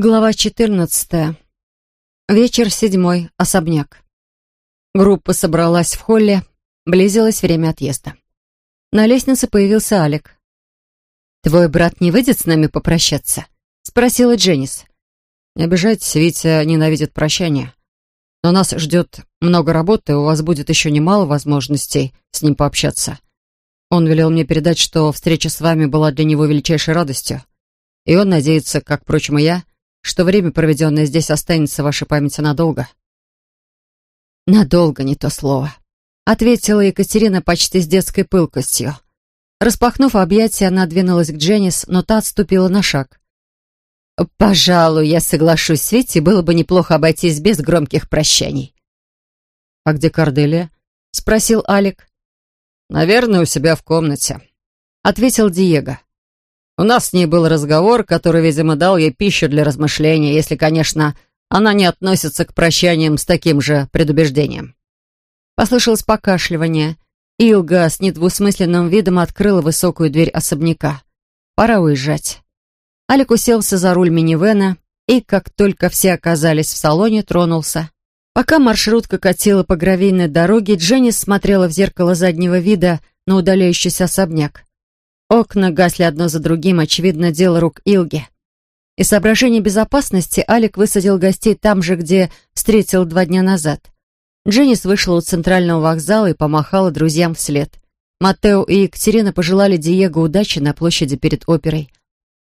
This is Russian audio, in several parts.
Глава 14. Вечер седьмой. Особняк. Группа собралась в холле. Близилось время отъезда. На лестнице появился Алик. «Твой брат не выйдет с нами попрощаться?» — спросила Дженнис. «Не обижайтесь, Витя ненавидит прощание. Но нас ждет много работы, у вас будет еще немало возможностей с ним пообщаться. Он велел мне передать, что встреча с вами была для него величайшей радостью. И он надеется, как, впрочем, и я, что время, проведенное здесь, останется в вашей памяти надолго». «Надолго не то слово», — ответила Екатерина почти с детской пылкостью. Распахнув объятия, она двинулась к Дженнис, но та отступила на шаг. «Пожалуй, я соглашусь с Витей, было бы неплохо обойтись без громких прощаний». «А где Корделия?» — спросил Алик. «Наверное, у себя в комнате», — ответил Диего. У нас с ней был разговор, который, видимо, дал ей пищу для размышления, если, конечно, она не относится к прощаниям с таким же предубеждением. Послышалось покашливание. Илга с недвусмысленным видом открыла высокую дверь особняка. Пора уезжать. Алик уселся за руль минивэна и, как только все оказались в салоне, тронулся. Пока маршрутка катила по гравийной дороге, Дженнис смотрела в зеркало заднего вида на удаляющийся особняк. Окна гасли одно за другим, очевидно, дело рук Илги. Из соображений безопасности Алик высадил гостей там же, где встретил два дня назад. Дженнис вышла у центрального вокзала и помахала друзьям вслед. Матео и Екатерина пожелали Диего удачи на площади перед оперой.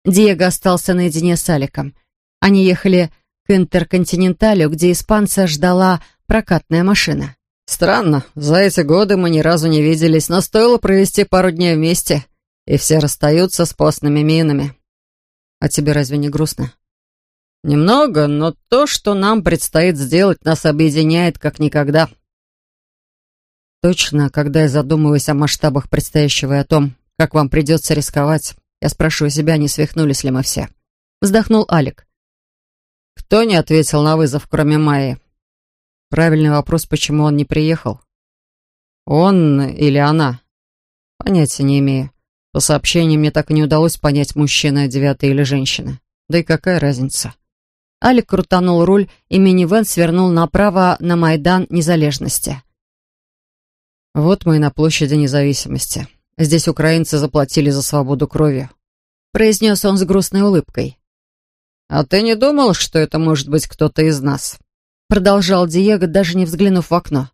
Диего остался наедине с Аликом. Они ехали к Интерконтиненталю, где испанца ждала прокатная машина. «Странно, за эти годы мы ни разу не виделись, но стоило провести пару дней вместе», и все расстаются с постными минами. А тебе разве не грустно? Немного, но то, что нам предстоит сделать, нас объединяет как никогда. Точно, когда я задумываюсь о масштабах предстоящего и о том, как вам придется рисковать, я спрашиваю себя, не свихнулись ли мы все. Вздохнул Алик. Кто не ответил на вызов, кроме Майи? Правильный вопрос, почему он не приехал. Он или она? Понятия не имею. По сообщениям мне так и не удалось понять, мужчина девятый или женщина. Да и какая разница? Алик крутанул руль, и минивэн свернул направо на Майдан Незалежности. Вот мы и на площади независимости. Здесь украинцы заплатили за свободу кровью. Произнес он с грустной улыбкой. «А ты не думал, что это может быть кто-то из нас?» Продолжал Диего, даже не взглянув в окно.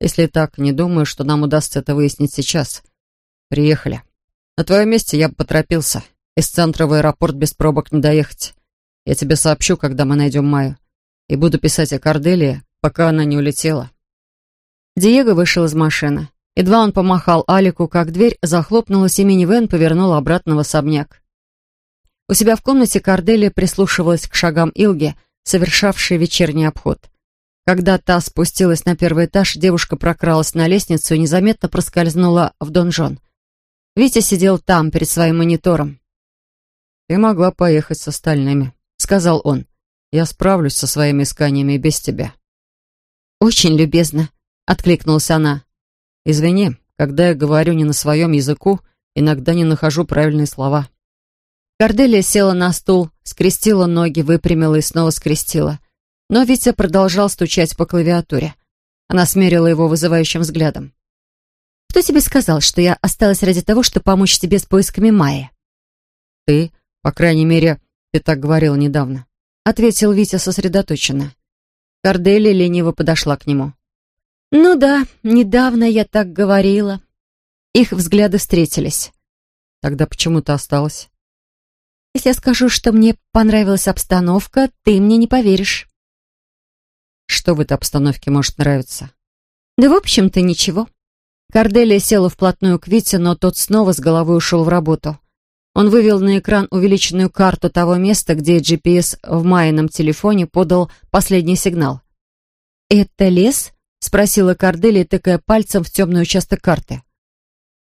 «Если так, не думаю, что нам удастся это выяснить сейчас. Приехали». На твоем месте я бы поторопился. Из центра в аэропорт без пробок не доехать. Я тебе сообщу, когда мы найдем Майю. И буду писать о Корделии, пока она не улетела». Диего вышел из машины. Едва он помахал Алику, как дверь захлопнулась, и минивэн повернул обратно в особняк. У себя в комнате Корделия прислушивалась к шагам Илги, совершавшей вечерний обход. Когда та спустилась на первый этаж, девушка прокралась на лестницу и незаметно проскользнула в донжон. Витя сидел там, перед своим монитором. «Ты могла поехать с остальными», — сказал он. «Я справлюсь со своими исканиями без тебя». «Очень любезно», — откликнулась она. «Извини, когда я говорю не на своем языку, иногда не нахожу правильные слова». Корделия села на стул, скрестила ноги, выпрямила и снова скрестила. Но Витя продолжал стучать по клавиатуре. Она смерила его вызывающим взглядом. Кто тебе сказал, что я осталась ради того, чтобы помочь тебе с поисками Майи?» «Ты, по крайней мере, ты так говорил недавно», — ответил Витя сосредоточенно. Корделия лениво подошла к нему. «Ну да, недавно я так говорила». Их взгляды встретились. «Тогда почему ты осталась?» «Если я скажу, что мне понравилась обстановка, ты мне не поверишь». «Что в этой обстановке может нравиться?» «Да в общем-то ничего». Корделия села вплотную к Вите, но тот снова с головой ушел в работу. Он вывел на экран увеличенную карту того места, где GPS в майном телефоне подал последний сигнал. «Это лес?» — спросила Корделия, тыкая пальцем в темный участок карты.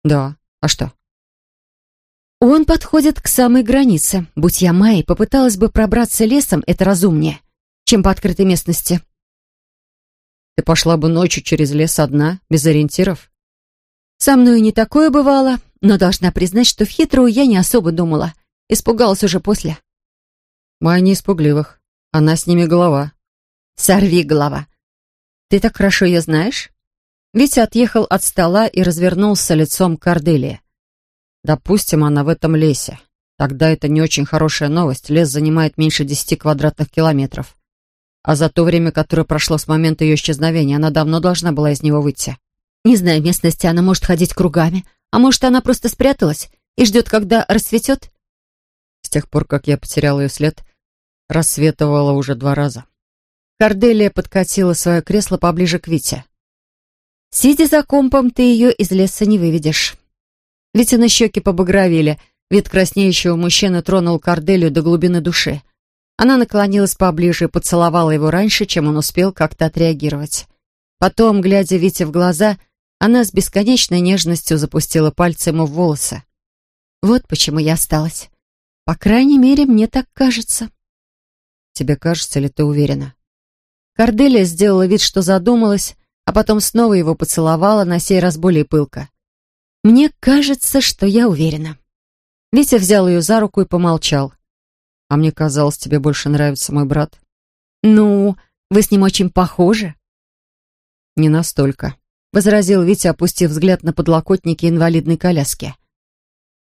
«Да. А что?» «Он подходит к самой границе. Будь я Майей, попыталась бы пробраться лесом, это разумнее, чем по открытой местности». «Ты пошла бы ночью через лес одна, без ориентиров?» Со мной не такое бывало, но должна признать, что в хитрую я не особо думала. Испугалась уже после. Майя не испугливых. Она с ними голова. Сорви голова. Ты так хорошо ее знаешь? Витя отъехал от стола и развернулся лицом к Корделии. Допустим, она в этом лесе. Тогда это не очень хорошая новость. Лес занимает меньше десяти квадратных километров. А за то время, которое прошло с момента ее исчезновения, она давно должна была из него выйти. Не знаю местности, она может ходить кругами. А может, она просто спряталась и ждет, когда расцветет? С тех пор, как я потерял ее след, рассветывала уже два раза. Корделия подкатила свое кресло поближе к Вите. «Сидя за компом, ты ее из леса не выведешь». Витя на щеки побагровели, Вид краснеющего мужчины тронул Корделию до глубины души. Она наклонилась поближе и поцеловала его раньше, чем он успел как-то отреагировать. Потом, глядя Вите в глаза, она с бесконечной нежностью запустила пальцы ему в волосы. «Вот почему я осталась. По крайней мере, мне так кажется». «Тебе кажется ли ты уверена?» Корделия сделала вид, что задумалась, а потом снова его поцеловала, на сей раз более пылко. «Мне кажется, что я уверена». Витя взял ее за руку и помолчал. «А мне казалось, тебе больше нравится мой брат». «Ну, вы с ним очень похожи». «Не настолько», — возразил Витя, опустив взгляд на подлокотники инвалидной коляски.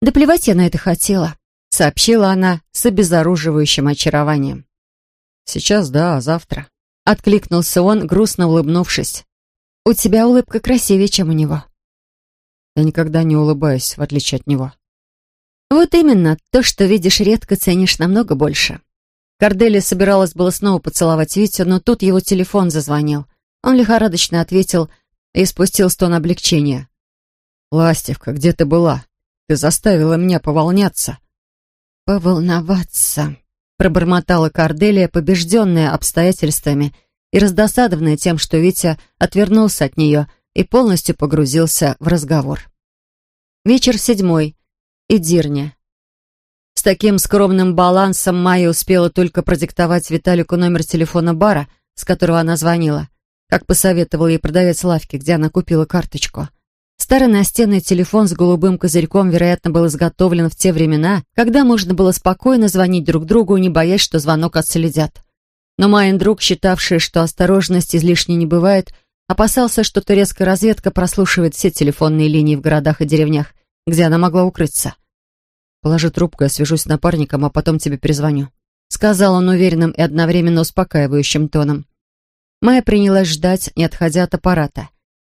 «Да плевать я на это хотела», — сообщила она с обезоруживающим очарованием. «Сейчас да, а завтра?» — откликнулся он, грустно улыбнувшись. «У тебя улыбка красивее, чем у него». «Я никогда не улыбаюсь, в отличие от него». Вот именно, то, что видишь редко, ценишь намного больше. Корделия собиралась было снова поцеловать Витю, но тут его телефон зазвонил. Он лихорадочно ответил и спустил стон облегчения. «Ластевка, где ты была? Ты заставила меня поволняться». «Поволноваться», — пробормотала Корделия, побежденная обстоятельствами и раздосадованная тем, что Витя отвернулся от нее и полностью погрузился в разговор. Вечер седьмой и Дирне. С таким скромным балансом Майя успела только продиктовать Виталику номер телефона бара, с которого она звонила, как посоветовал ей продавец лавки, где она купила карточку. Старый настенный телефон с голубым козырьком, вероятно, был изготовлен в те времена, когда можно было спокойно звонить друг другу, не боясь, что звонок отследят. Но Майин друг, считавший, что осторожность излишне не бывает, опасался, что турецкая разведка прослушивает все телефонные линии в городах и деревнях, где она могла укрыться. «Положи трубку, я свяжусь с напарником, а потом тебе перезвоню», сказал он уверенным и одновременно успокаивающим тоном. Майя принялась ждать, не отходя от аппарата.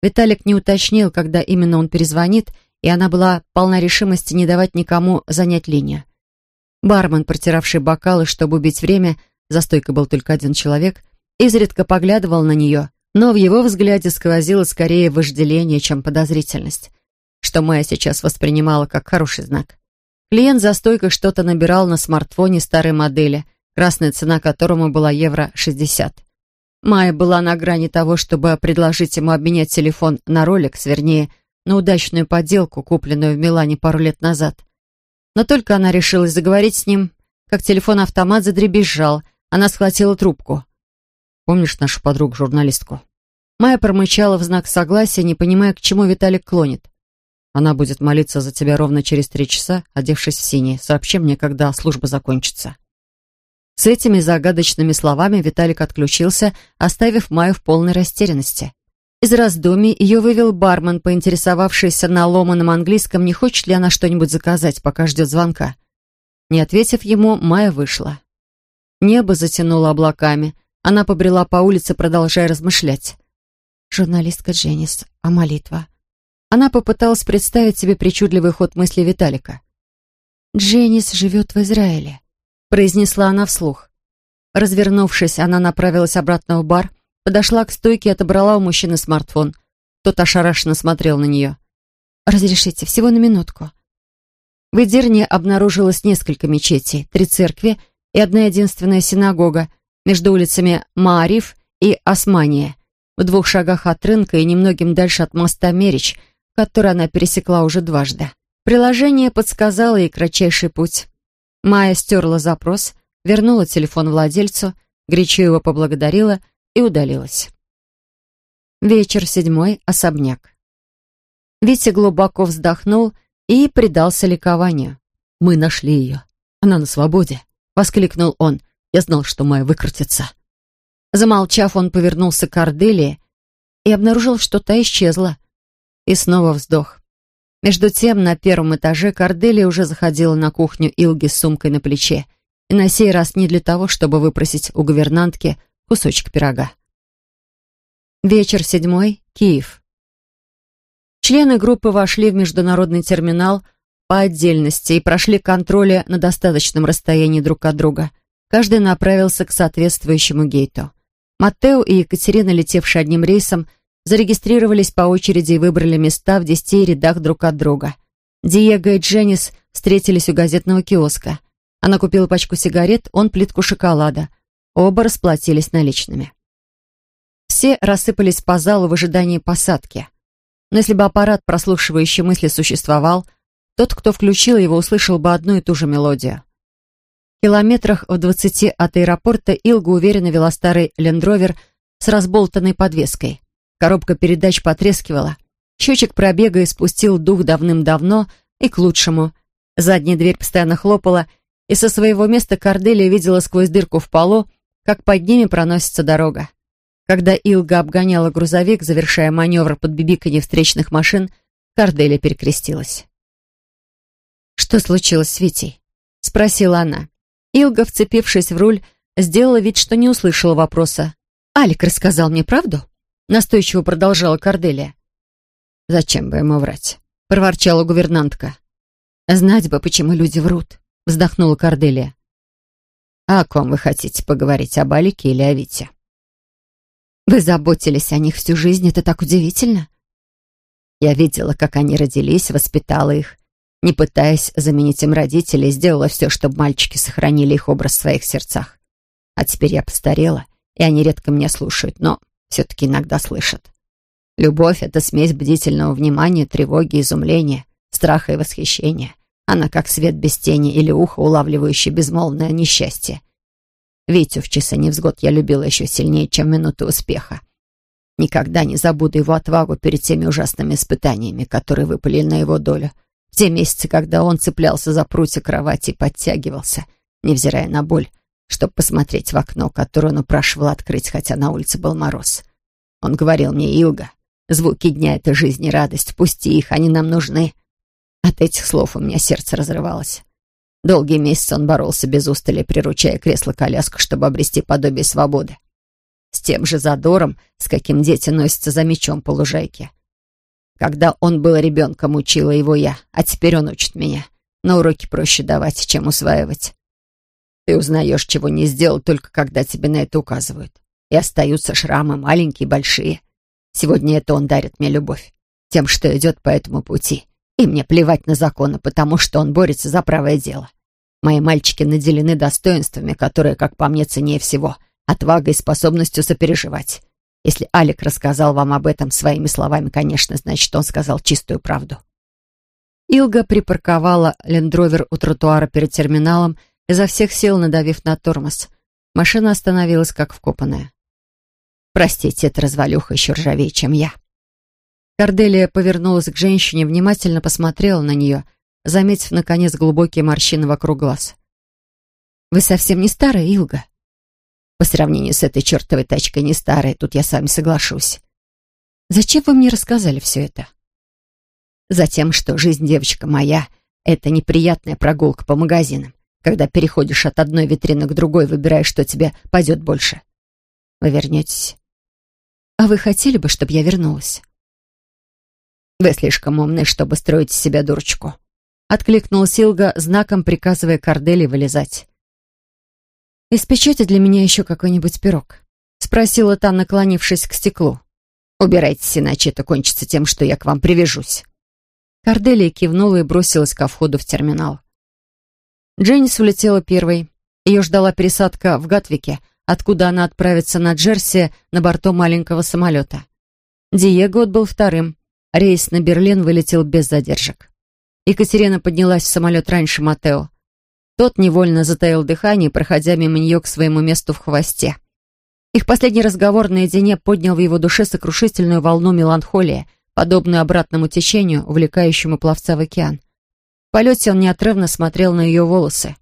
Виталик не уточнил, когда именно он перезвонит, и она была полна решимости не давать никому занять линию. Бармен, протиравший бокалы, чтобы убить время, за стойкой был только один человек, изредка поглядывал на нее, но в его взгляде сквозило скорее вожделение, чем подозрительность что Майя сейчас воспринимала как хороший знак. Клиент за стойкой что-то набирал на смартфоне старой модели, красная цена которому была евро 60. Майя была на грани того, чтобы предложить ему обменять телефон на Rolex, вернее, на удачную подделку, купленную в Милане пару лет назад. Но только она решилась заговорить с ним, как телефон-автомат задребезжал, она схватила трубку. «Помнишь нашу подругу-журналистку?» Майя промычала в знак согласия, не понимая, к чему Виталик клонит. Она будет молиться за тебя ровно через три часа, одевшись в синий. Сообщи мне, когда служба закончится». С этими загадочными словами Виталик отключился, оставив Майю в полной растерянности. Из раздумий ее вывел бармен, поинтересовавшийся на ломаном английском, не хочет ли она что-нибудь заказать, пока ждет звонка. Не ответив ему, Майя вышла. Небо затянуло облаками. Она побрела по улице, продолжая размышлять. «Журналистка Дженнис, а молитва? Она попыталась представить себе причудливый ход мысли Виталика. «Дженнис живет в Израиле», — произнесла она вслух. Развернувшись, она направилась обратно в бар, подошла к стойке и отобрала у мужчины смартфон. Тот ошарашенно смотрел на нее. «Разрешите, всего на минутку». В Эдирне обнаружилось несколько мечетей, три церкви и одна единственная синагога между улицами Маариф и Османия, в двух шагах от рынка и немногим дальше от моста Мерич — который она пересекла уже дважды. Приложение подсказало ей кратчайший путь. Майя стерла запрос, вернула телефон владельцу, его поблагодарила и удалилась. Вечер седьмой, особняк. Витя глубоко вздохнул и предался ликованию. «Мы нашли ее. Она на свободе». — воскликнул он. «Я знал, что Майя выкрутится». Замолчав, он повернулся к Арделии и обнаружил, что та исчезла. И снова вздох. Между тем, на первом этаже Корделия уже заходила на кухню Илги с сумкой на плече, и на сей раз не для того, чтобы выпросить у гувернантки кусочек пирога. Вечер седьмой, Киев. Члены группы вошли в международный терминал по отдельности и прошли контроли на достаточном расстоянии друг от друга. Каждый направился к соответствующему гейту. Маттео и Екатерина, летевшие одним рейсом, зарегистрировались по очереди и выбрали места в десяти рядах друг от друга. Диего и Дженнис встретились у газетного киоска. Она купила пачку сигарет, он плитку шоколада. Оба расплатились наличными. Все рассыпались по залу в ожидании посадки. Но если бы аппарат, прослушивающий мысли, существовал, тот, кто включил его, услышал бы одну и ту же мелодию. В километрах в двадцати от аэропорта Илга уверенно вела старый лендровер с разболтанной подвеской. Коробка передач потрескивала. Счетчик пробега испустил дух давным-давно и к лучшему. Задняя дверь постоянно хлопала, и со своего места Корделия видела сквозь дырку в полу, как под ними проносится дорога. Когда Илга обгоняла грузовик, завершая маневр под бибиканье встречных машин, Корделия перекрестилась. «Что случилось с Витей?» — спросила она. Илга, вцепившись в руль, сделала вид, что не услышала вопроса. «Алик рассказал мне правду?» — настойчиво продолжала Корделия. «Зачем бы ему врать?» — проворчала гувернантка. «Знать бы, почему люди врут», — вздохнула Корделия. «А о ком вы хотите поговорить, об Алике или о Вите?» «Вы заботились о них всю жизнь, это так удивительно». Я видела, как они родились, воспитала их не пытаясь заменить им родителей, сделала все, чтобы мальчики сохранили их образ в своих сердцах. А теперь я постарела, и они редко меня слушают, но все-таки иногда слышат. Любовь — это смесь бдительного внимания, тревоги, изумления, страха и восхищения. Она как свет без тени или ухо, улавливающее безмолвное несчастье. Витю в часы невзгод я любила еще сильнее, чем минуты успеха. Никогда не забуду его отвагу перед теми ужасными испытаниями, которые выпали на его долю — в те месяцы, когда он цеплялся за прутья кровати и подтягивался, невзирая на боль, чтобы посмотреть в окно, которое он упрашивал открыть, хотя на улице был мороз. Он говорил мне, Илга, звуки дня — это жизнь и радость, пусти их, они нам нужны. От этих слов у меня сердце разрывалось. Долгие месяцы он боролся без устали, приручая кресло-коляску, чтобы обрести подобие свободы. С тем же задором, с каким дети носятся за мечом по лужайке. Когда он был ребенком, учила его я, а теперь он учит меня. На уроки проще давать, чем усваивать. Ты узнаешь, чего не сделал, только когда тебе на это указывают. И остаются шрамы, маленькие, большие. Сегодня это он дарит мне любовь. Тем, что идет по этому пути. И мне плевать на законы, потому что он борется за правое дело. Мои мальчики наделены достоинствами, которые, как по мне, ценнее всего. Отвагой и способностью сопереживать. Если Алик рассказал вам об этом своими словами, конечно, значит, он сказал чистую правду. Илга припарковала лендровер у тротуара перед терминалом, изо всех сил надавив на тормоз. Машина остановилась, как вкопанная. «Простите, эта развалюха еще ржавее, чем я». Корделия повернулась к женщине, внимательно посмотрела на нее, заметив, наконец, глубокие морщины вокруг глаз. «Вы совсем не старая, Илга?» По сравнению с этой чертовой тачкой не старая, тут я с вами соглашусь. Зачем вы мне рассказали все это? Затем, что жизнь девочка моя — это неприятная прогулка по магазинам, когда переходишь от одной витрины к другой, выбирая, что тебе пойдет больше. Вы вернетесь. А вы хотели бы, чтобы я вернулась? Вы слишком умны, чтобы строить из себя дурочку. Откликнул Силга, знаком приказывая Кордели вылезать. «Испечете для меня еще какой-нибудь пирог?» — спросила та, наклонившись к стеклу. «Убирайтесь, иначе это кончится тем, что я к вам привяжусь». Корделия кивнула и бросилась ко входу в терминал. Дженнис улетела первой. Ее ждала пересадка в Гатвике, откуда она отправится на Джерси на борту маленького самолета. Диего отбыл вторым. Рейс на Берлин вылетел без задержек. Екатерина поднялась в самолет раньше Матео. Тот невольно затаил дыхание, проходя мимо нее к своему месту в хвосте. Их последний разговор наедине поднял в его душе сокрушительную волну меланхолии, подобную обратному течению, увлекающему пловца в океан. В полете он неотрывно смотрел на ее волосы.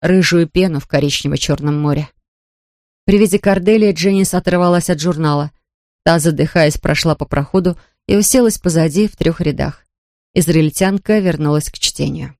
рыжую пену в коричнево-черном море. При виде Корделии Дженнис оторвалась от журнала. Та, задыхаясь, прошла по проходу и уселась позади в трех рядах. Израильтянка вернулась к чтению.